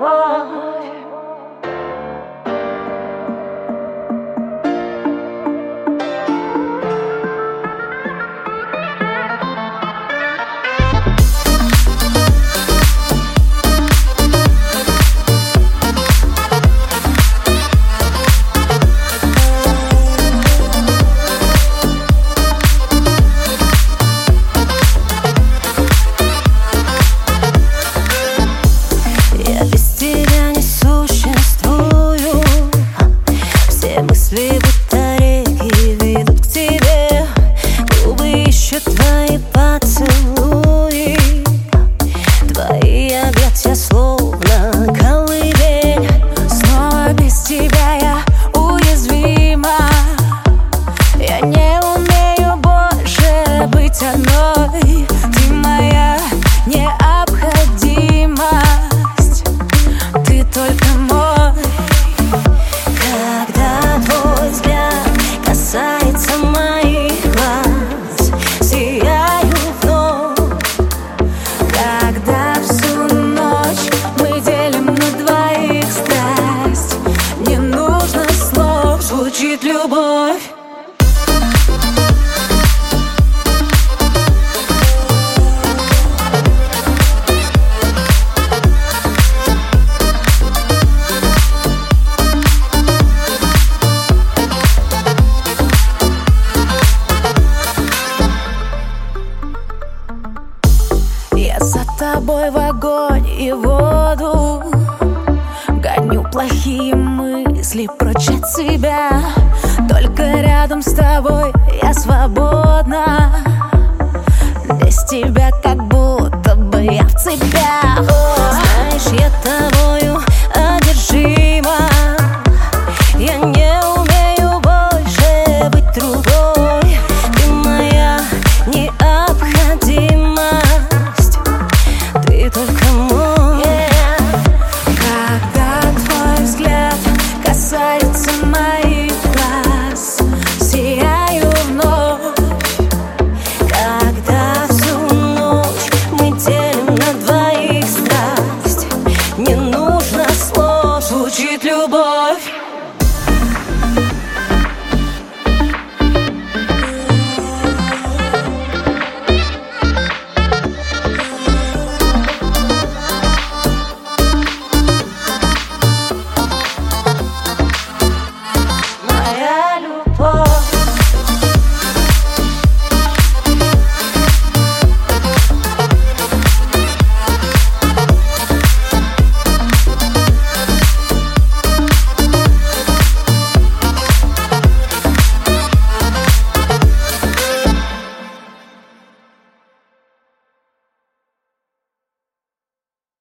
apart. за тобой в огонь и воду. Гоню плохие мысли прочь от себя. Только рядом с тобой я свободна. Без тебя как будто бы я в цепях. no